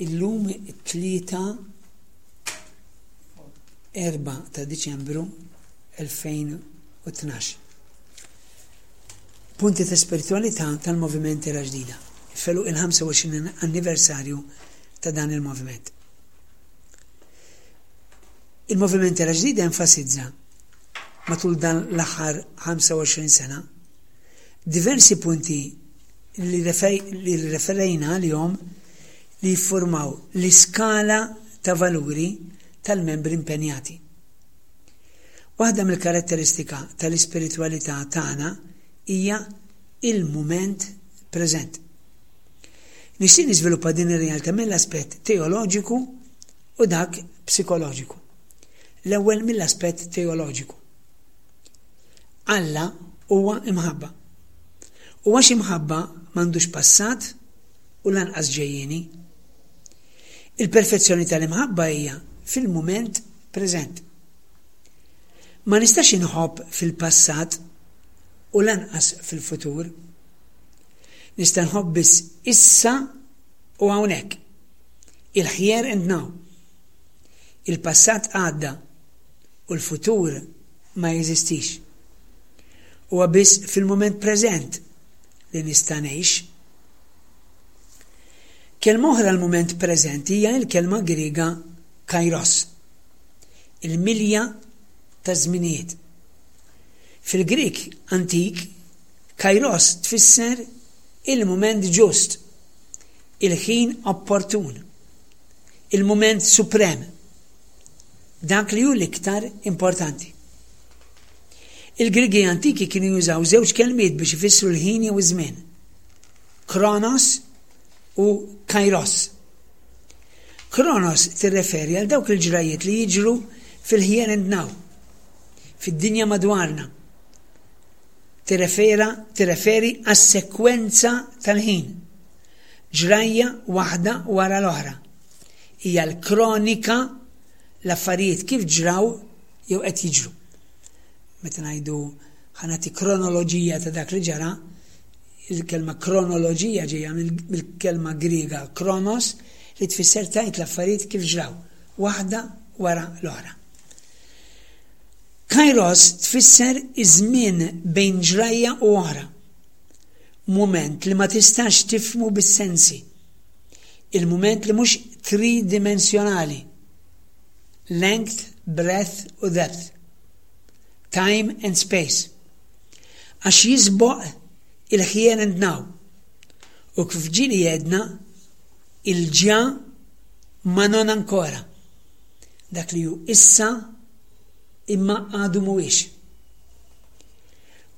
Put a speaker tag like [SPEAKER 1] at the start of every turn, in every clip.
[SPEAKER 1] Illum it-tlieta 4 ta' Diċembru 2012. Punti ta' spiritualità tal-Moviment Era Ġdida, felu il-25 anniversarju ta' dan il-moviment. Il-Moviment Era Ġdida enfasizza matul dan l-aħħar 25 sena Diversi punti li rreferejna għalihom li jiffurmaw l-iskala ta' valuri tal-membri impenjati. Waħda mill-karatteristika tal-ispiritwalità tagħna hija l-mument preżent. Nixtieq niżviluppa din ir-realtà mill-aspett teoloġiku u dak psikoloġiku. L-ewwel mill-aspett teoloġiku. Alla huwa imħabba. U għax imħabba m'għandux passat u lanqas ġejjieni. Il-perfezzjoni tal-imħabba hija fil-mument preżent. Ma nistax inħobb fil-passat u lanqas fil-futur. Nista' nħobb biss issa u hawnhekk. Il-ħjer and now. Il-passat għadda u l-futur ma jeżistix. Huwa biss fil-mument preżent li nista' ngħix. Kelma oħra għall-mument preżent hija l-kelma Griega kairos, il-milja taż-żminijiet. Fil-Grieg antik, kairos tfisser il-mument ġust, il-ħin opportun, il-mument suprem. dak li hu l-iktar importanti. Il-Griegi antiki kienu jużaw żewġ kelmiet biex ifissru l-ħin jew iż-żmien, kronos u kairos. Kronos tirreferi għal dawk il-ġrajiet li jiġru fil-ħjer and now, fid-dinja madwarna. Tirrefera tirreferi għas-sekwenza tal-ħin. Ġrajja waħda wara l-oħra. Hija l-kronika l-affarijiet kif ġraw jew qed jiġru. Meta ngħidu ħanati kronoloġija ta' dak li ġara, il-kelma kronoloġija ġejja mill-kelma Griega kronos li tfisser tajt l-affarijiet kif ġraw, waħda wara l-oħra. Kairos tfisser iż-żmien bejn ġrajja u oħra. Mument li ma tistax tifmu bis-sensi. Il-mument li mhux tridimensjonali, length, breadth u depth, time and space, għax jisboq il-here and now u kif ġieli għedna il-ġa ma non ancora, dak li hu issa imma għadu mhuwiex.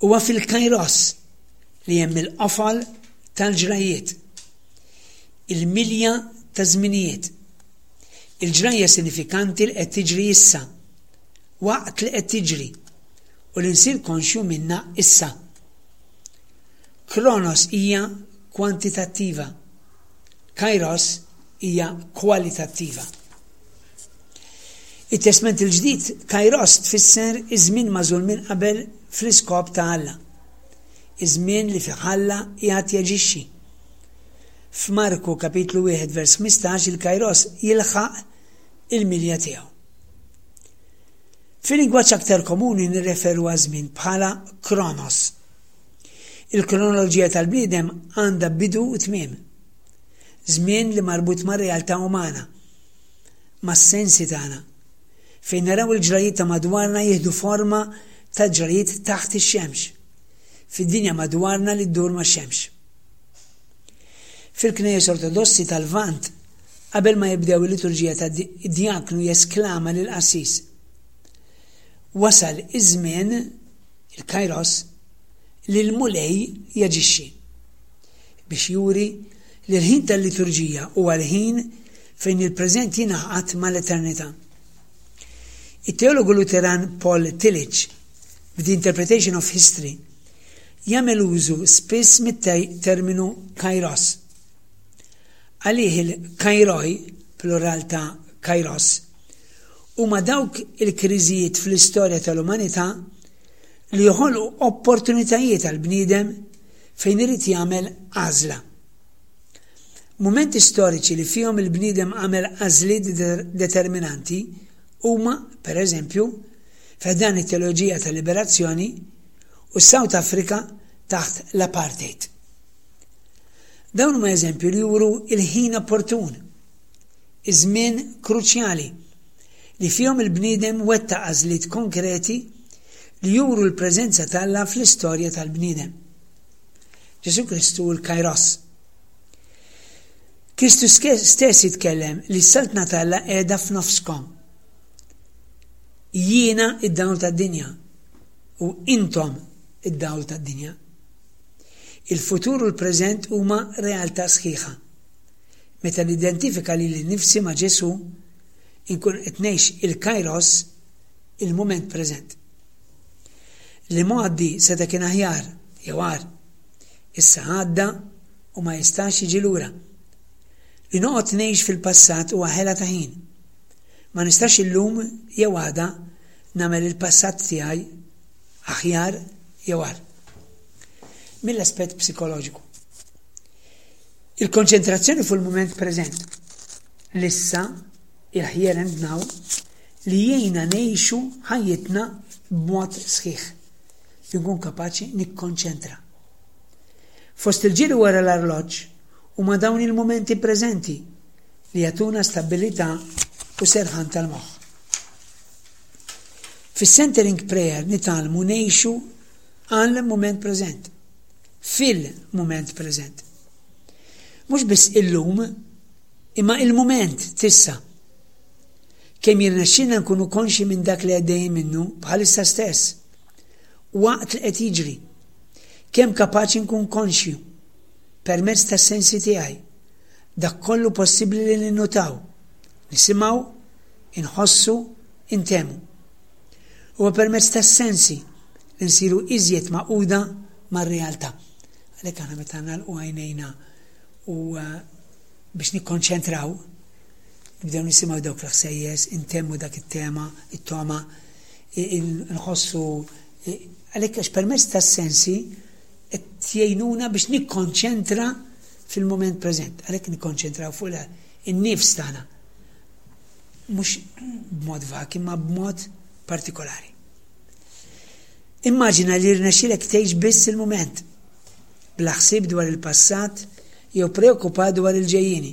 [SPEAKER 1] Huwa fil-kairos li hemm il-qofol tal-ġrajjiet, il-milja ta' żminijiet, il-ġrajja sinifikanti li qed tiġri issa, waqt li qed tiġri, u li nsir konxju minnha issa. Kronos hija kwantitattiva, Kairos hija kwalitattiva. It-testment il-ġdid Kairos tfisser iż-żmien mażul minn qabel fl-iskop ta' Alla. iż-żmien li fih Alla qiegħed jaġixxi. F'Marku kapitlu wieħed vers ħmistax il-kairos jilħaq il-milja tiegħu. Fil-lingwaġġ aktar komuni nirreferu għaż-żmien bħala kronos. Il-kronoloġija tal-bniedem għandha bidu u tmiem. Żmien li marbut mar-realtà umana, mas-sensi tagħna, fejn naraw il-ġrajjiet ta' madwarna jieħdu forma ta' ġrajjiet taħt ix-xemx, fid-dinja madwarna li ddur max-xemx. Fil-Knejjes Ortodossi tal-Lvant, qabel ma jibdew il-liturġija ta' djaknu jesklama lil qassis. Wasal iż-żmien, il-kairos, li l-Mulej jaġixxi biex juri li l-ħin tal-liturġija huwa l-ħin fejn il-preżent jingħaqad mal-eternità. It-teologu Luteran Paul Tillich, f'The Interpretation of History, jagħmel użu spiss mit-terminu kairos. Għalih il-kairoi, plural ta' kairos, huma dawk il-kriżijiet fl-istorja tal-umanità li joħolqu opportunitajiet għall-bniedem fejn irid jagħmel għażla. Mumenti storiċi li fihom il-bniedem għamel għażliet determinanti huma, per eżempju, fi ħdan it-teoloġija tal-liberazzjoni u s-South Africa taħt l-apartheid. Dawn huma eżempju li juru il-ħin opportun, iż-żmien kruċjali, li fihom il-bniedem wetta għażliet konkreti li juru l-preżenza t'Alla fl-istorja tal-bniedem. Ġesu Kristu u l-Kairos. Kristu stess jitkellem li s-saltna talla qiegħda f'nofskom. Jiena id-dawl tad-dinja u intom id-dawl tad-dinja. Il-futur u l-preżent huma realtà sħiħa. Meta nidentifika li l-nifsi ma' Ġesu, inkun qed ngħix il-kairos il-mument preżent. Li mgħaddi seta' kien aħjar jew għar. Issa għadda u ma jistax jiġi lura. Li noqgħod ngħix fil-passat huwa ħela ta' ħin. Ma nistax illum jew għada nagħmel il-passat tiegħi aħjar jew għar. Mill-aspett psikoloġiku. Il-konċentrazzjoni fuq il-mument preżent. Lissa, il-ħjer and now, li jgħina ngħixu ħajjitna b'mod sħiħ. li nkun kapaċi nikkonċentra. Fost il-ġiri wara l-arloġġ, huma dawn il-mumenti preżenti li jagħtuna stabbilità u serħan tal-moħħ. Fis-centering prayer nitgħallmu ngħixu għal mument preżent, fil-mument preżent. Mhux biss illum, imma il-mument tissa. Kemm jirnexxina nkunu konxi minn dak li għaddej minnu bħalissa stess. waqt li qed jiġri, kemm kapaċi nkun konxju, permezz tas-sensi tiegħi, dak kollu possibbli li ninnutaw, nisimgħu, inħossu, intehmu. Huwa permezz tas-sensi li nsiru iżjed magħquda mar-realtà. Għalhekk aħna meta nagħlqu għajnejna u uh, biex nikkonċentraw, nibdew nisimgħu dawk l-ħsejjes, intemmu dak it-tema, it-toma, Inħossu għalhekk għax permezz tas-sensi qed jgħinuna biex nikkonċentra fil-mument preżent. Għalhekk nikkonċentraw fuq in-nifs tagħna. Mhux b'mod vak, imma b'mod partikolari. Immaġina li rnexxilek tgħix biss il-mument, bla ħsieb dwar il-passat jew preokkupat dwar il-ġejjini.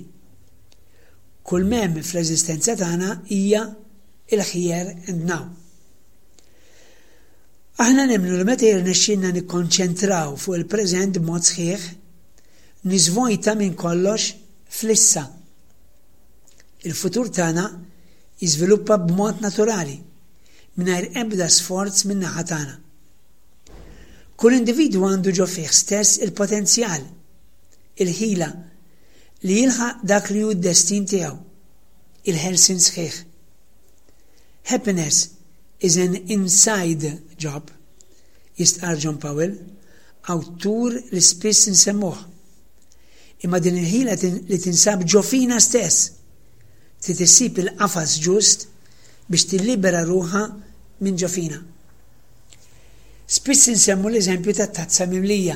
[SPEAKER 1] Kull mem fl-eżistenza tagħna hija il-ħjer and now. Aħna nemmnu li meta jirnexxilna nikkonċentraw fuq il-preżent b'mod sħiħ, niżvojta minn kollox fl-issa. Il-futur tagħna jiżviluppa b'mod naturali, mingħajr ebda sforz minn naħa tagħna. Kull individwu għandu ġo fih stess il-potenzjal, il-ħila, li jilħaq dak li hu d-destin tiegħu. il-ħelsien sħiħ. Happiness is an inside job, jistqarr John Powell, awtur li spiss insemmuh. Imma din il-ħila li tinsab ġo fina stess trid issib il-qafas ġust biex tillibera ruħha minn ġo fina. Spiss insemmu l-eżempju ta' tazza mimlija.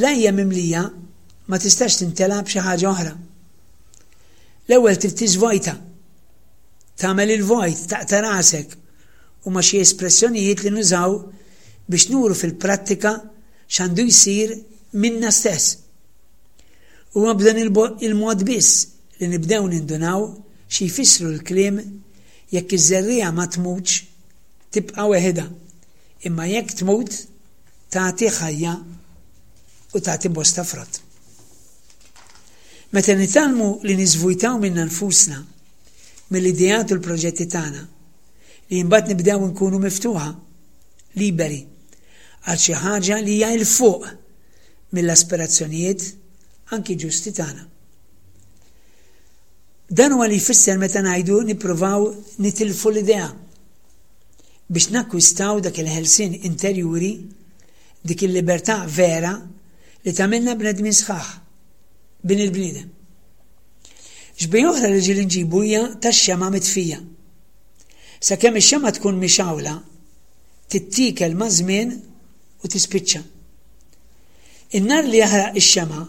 [SPEAKER 1] Lajja mimlija ma tistax tintelab xi ħaġa oħra. L-ewwel trid tiżvojta. Tagħmel il-vojt, taqta' rasek. Huma xi espressjonijiet li nużaw biex nuru fil-prattika x'għandu jsir minna stess. Huwa b'dan il-mod biss li nibdew nindunaw xi jfissru l-kliem jekk iż-żerriegħa ma tmutx tibqa' weħidha, imma jekk tmut tagħti ħajja u tagħti bosta frott. Meta nitgħallmu li niżvujtaw minna nfusna, mill-ideat u l-proġetti tagħna, li mbagħad nibdew inkunu miftuħa, liberi, għal xi ħaġa li hija 'il fuq mill-aspirazzjonijiet anki ġusti tagħna. Dan huwa li jfisser meta ngħidu nippruvaw nitilfu l-idea biex nakkwistaw dak il-ħelsin interjuri, dik il-libertà vera li tagħmilna bnedmin sħaħ. bin il-bniedem. Xbih oħra li ġieli nġibu hija tax-xema mitfija. Sakemm ix-xema tkun mixawla, tittikel ma' żmien u tispiċċa. In-nar li jaħraq ix-xema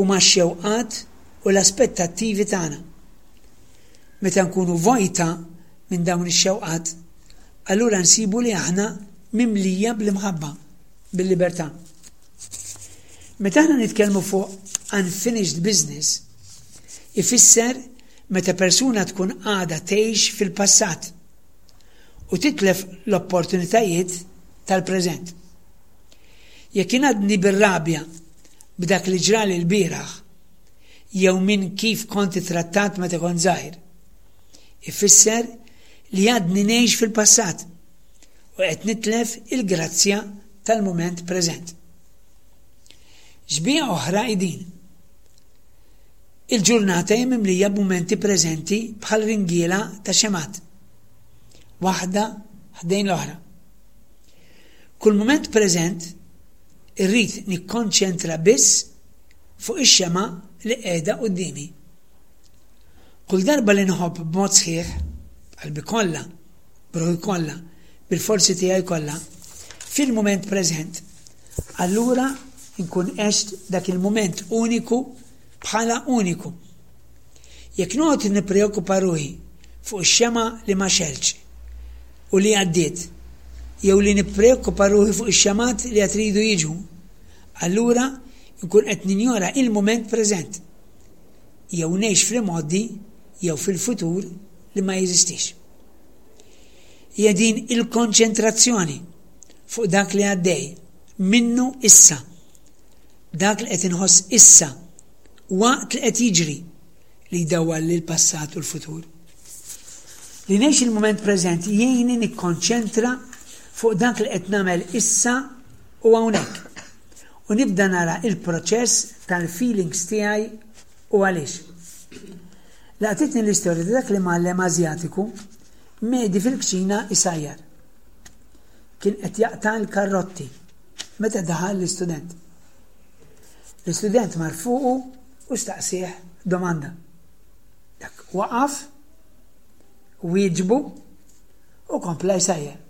[SPEAKER 1] huma x-xewqat u l-aspettattivi tagħna. Meta nkunu vojta minn dawn ix-xewqat, allura nsibu li aħna mimlija bl-imħabba. bil-libertà. Meta aħna nitkellmu fuq unfinished business, ifisser meta persuna tkun għadha tgħix fil-passat u titlef l-opportunitajiet tal-preżent. Jekk ingħadni bir-rabja b'dak li ġrali l-bieraħ jew minn kif kont ittrattat meta kont żgħir, ifisser li għadni ngħix fil-passat. u qed nitlef il-grazzja tal-mument preżent. Xbieha oħra hi din. Il-ġurnata hija mimlija b'mumenti preżenti bħal ringiela ta' xemat. Waħda ħdejn l-oħra. Kull mument preżent irrid nikkonċentra biss fuq ix-xema li qiegħda qudiemi. Kull darba li nħobb b'mod sħiħ, qalbi kollha, B'ruħi kollha, bil-forzi tiegħi kollha, fil-mument preżent, allura nkun għext dak il-mument uniku bħala uniku. Jekk noqgħod nippreokkupa ruħi fuq ix-xemgħa li ma xegħeltx u li għaddiet, jew li nippreokkupa ruħi fuq ix-xemgħat li għad iridu jiġu, allura nkun qed ninjora il-mument preżent. Jew ngħix fl-imgħoddi jew fil-futur li ma jeżistix. Hija din il-konċentrazzjoni fuq dak li għaddej minnu issa, dak li qed inħoss issa waqt li qed jiġri li jdawwal lil passat u l-futur. Li ngħix il-mument preżent jgħinni nikkonċentra fuq dak li qed nagħmel issa u hawnhekk u nibda nara il-proċess tal-feelings tiegħi U għaliex? Laqtitni l-istorja ta' dak l-imgħallem Ażjatiku medi fil-kċina isajjar. Kien qed jaqta' l-karrotti meta daħal l-istudent. L-istudent mar fuqu u staqsih domanda. Dak waqaf, wieġbu u kompla jsajjar.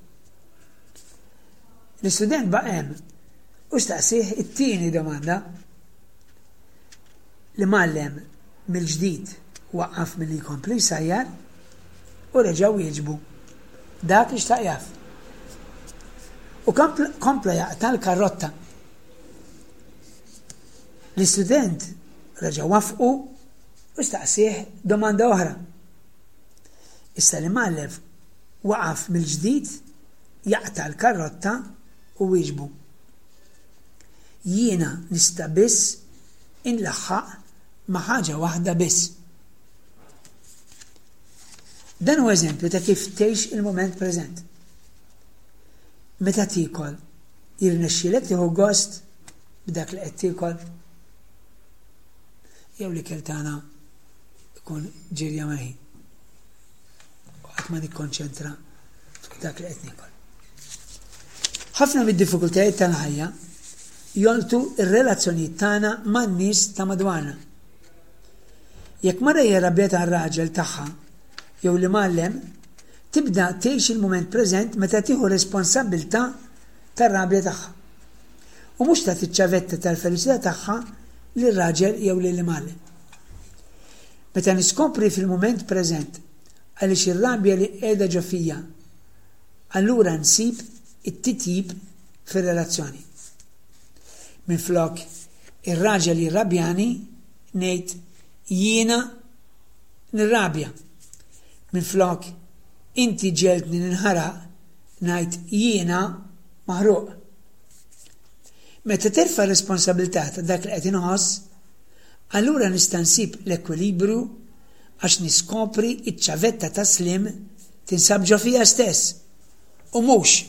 [SPEAKER 1] L-istudent baqem u staqsih it-tieni domanda l-imgħallem mill-ġdid waqqaf milli jkompli jsajjar u reġa' wieġbu dak li xtaq jaf. U kompla jaqta' l-karrotta. L-istudent reġa' waffqu u staqsieh domanda oħra. Issa l-imgħallem waqaf mill-ġdid jaqta' l-karrotta u wieġbu. Jiena nista' biss inlaħħaq ma' ħaġa waħda biss. Dan huwa eżempju ta' kif tgħix il-mument preżent. Meta tiekol, jirnexxielek tieħu gost b'dak li qed tiekol? Jew li keltana ikun ġirja mal-ħin. Qatt ma nikkonċentra fuq dak li qed nikol. Ħafna mid-diffikultajiet tal-ħajja jolqtu r-relazzjonijiet tagħna man-nies ta' madwarna. Jekk mara hija rabjeta għar-raġel tagħha jew li mallem, tibda tgħix il-mument preżent meta tieħu responsabbiltà tar-rabja tagħha. U mhux ta' tiċċavetta tal-feliċità tagħha lir-raġel jew lil imgħallem. Meta niskopri fil-mument preżent għaliex ir-rabja li qiegħda ġo fija, allura nsib it-titjib fir-relazzjoni. Minflok ir-raġel jirrabjani, ngħid jiena nirrabja. Minflok inti ġeltni ninħaraq, ngħid jiena maħruq. Meta terfa' r-responsabilità ta' dak li qed inħoss, allura nista' nsib l-ekwilibrju għax niskopri ċ-ċavetta tas-sliem tinsab ġo fija stess u mhux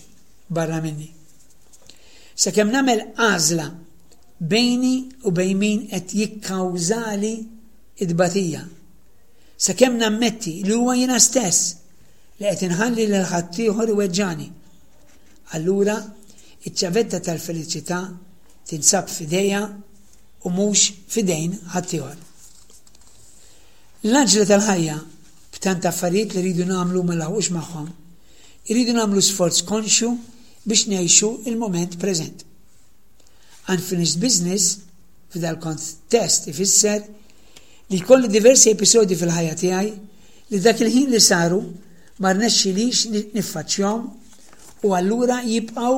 [SPEAKER 1] barra minni. Sakemm nagħmel għażla bejni u bejn min qed jikkawżali t-tbatija. Sakemm nammetti li huwa jiena stess li qed inħalli lil ħaddieħor iweġġani. Allura, iċ-ċavetta tal-feliċità tinsab f'idejja u mhux f'idejn ħaddieħor. L-għaġla tal-ħajja, b'tant affarijiet li rridu nagħmlu u ma nlaħqux magħhom, irridu nagħmlu sforz konxju biex ngħixu l-mument preżent. Unfinished business, f'dal-kontest ifisser li jkolli diversi episodi fil-ħajja tiegħi li dak il-ħin li saru ma rnexxilix niffaċċjahom u allura jibqgħu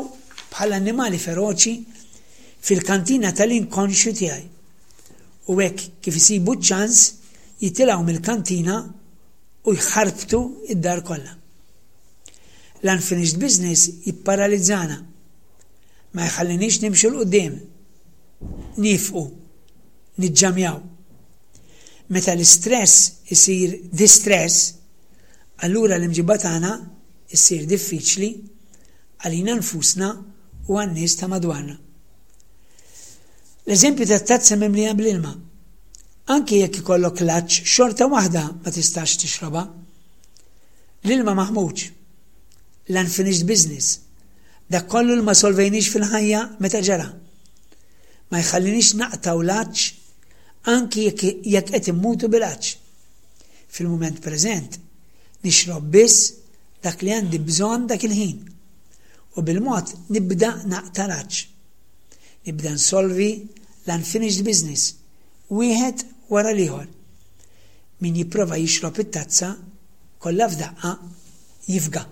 [SPEAKER 1] bħal annimali feroċi fil-kantina tal-inkonxju tiegħi, u hekk kif isibu ċ-ċans jitilgħu mill-kantina u jħarbtu d-dar kollha. L-unfinished business jipparalizzana, ma jħalliniex nimxu 'l quddiem, niefqu, niġġamjaw. Meta l-istress isir distress, allura l-imġiba tagħna ssir diffiċli għalina nfusna u għan-nies ta' madwarna. L-eżempju tat-tazza mimlija bl-ilma. Anki jekk ikollok laċċ, xorta waħda ma tistax tixrobha. L-ilma maħmuġ. L-unfinished business. Dak kollu li ma solvejniex fil-ħajja meta ġara. Ma jħallinix naqtaw laċċ anki jekk qed immutu bil-għaċ. Fil-mument preżent, nixrob biss dak li għandi bżonn dak il-ħin. u bil-mod nibda naqta' raġġ. Nibda nsolvi l-unfinished business wieħed wara l-ieħor. Min jipprova jixrob it-tazza kollha f'daqqa jifga.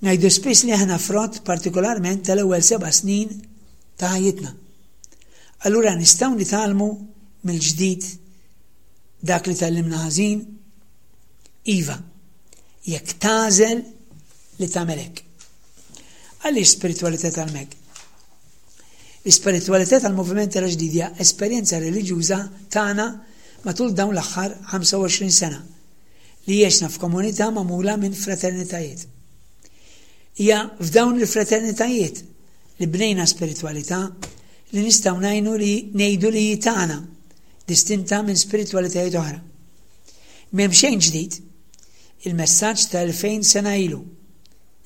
[SPEAKER 1] Ngħidu spiss li aħna frott partikolarment tal-ewwel seba' snin ta' ħajjitna. Allura nistgħu nitgħallmu mill-ġdid dak li tallimna ħażin? Iva, jekk tażel li tagħmel hekk. Għaliex spiritwalità tal-meg? L-ispiritwalità tal-Moviment tal-Ġdidja esperjenza reliġjuża tagħna matul dawn l-aħħar 25 sena li jiexna f'komunità magħmula minn fraternitajiet. Hija f'dawn il-fraternitajiet li bnejna spiritwalità li nistgħu ngħinu li ngħidu li tagħna distinta minn spiritwalitajiet oħra. M'hemm xejn ġdid Il-messaġġ ta' elfejn sena ilu,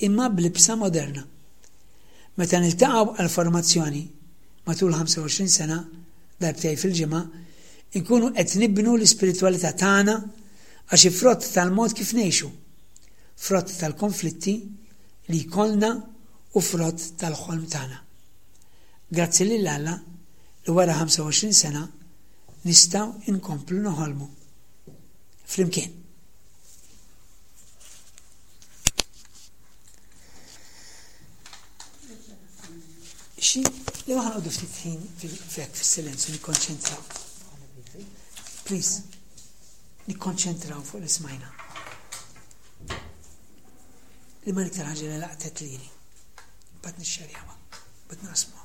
[SPEAKER 1] imma b'libsa moderna. Meta niltaqgħu għall-formazzjoni, matul 25 sena, darbtejn fil-ġimgħa, inkunu qed nibnu l-ispiritwalità tagħna għax hi frott tal-mod kif ngħixu, frott tal-konflitti li jkollna u frott tal-ħolm tagħna. Grazzi lil Alla li wara 25 sena nistgħu nkomplu noħolmu. flimkien. Xi li ma ħanqodu ftit ħin fil-fek fis-silenzju nikkonċentraw. Please, nikkonċentraw fuq l-ismajna. Li ma niktar ħaġa li laqtet lili. Bat nixxerjawa, bat nasmu.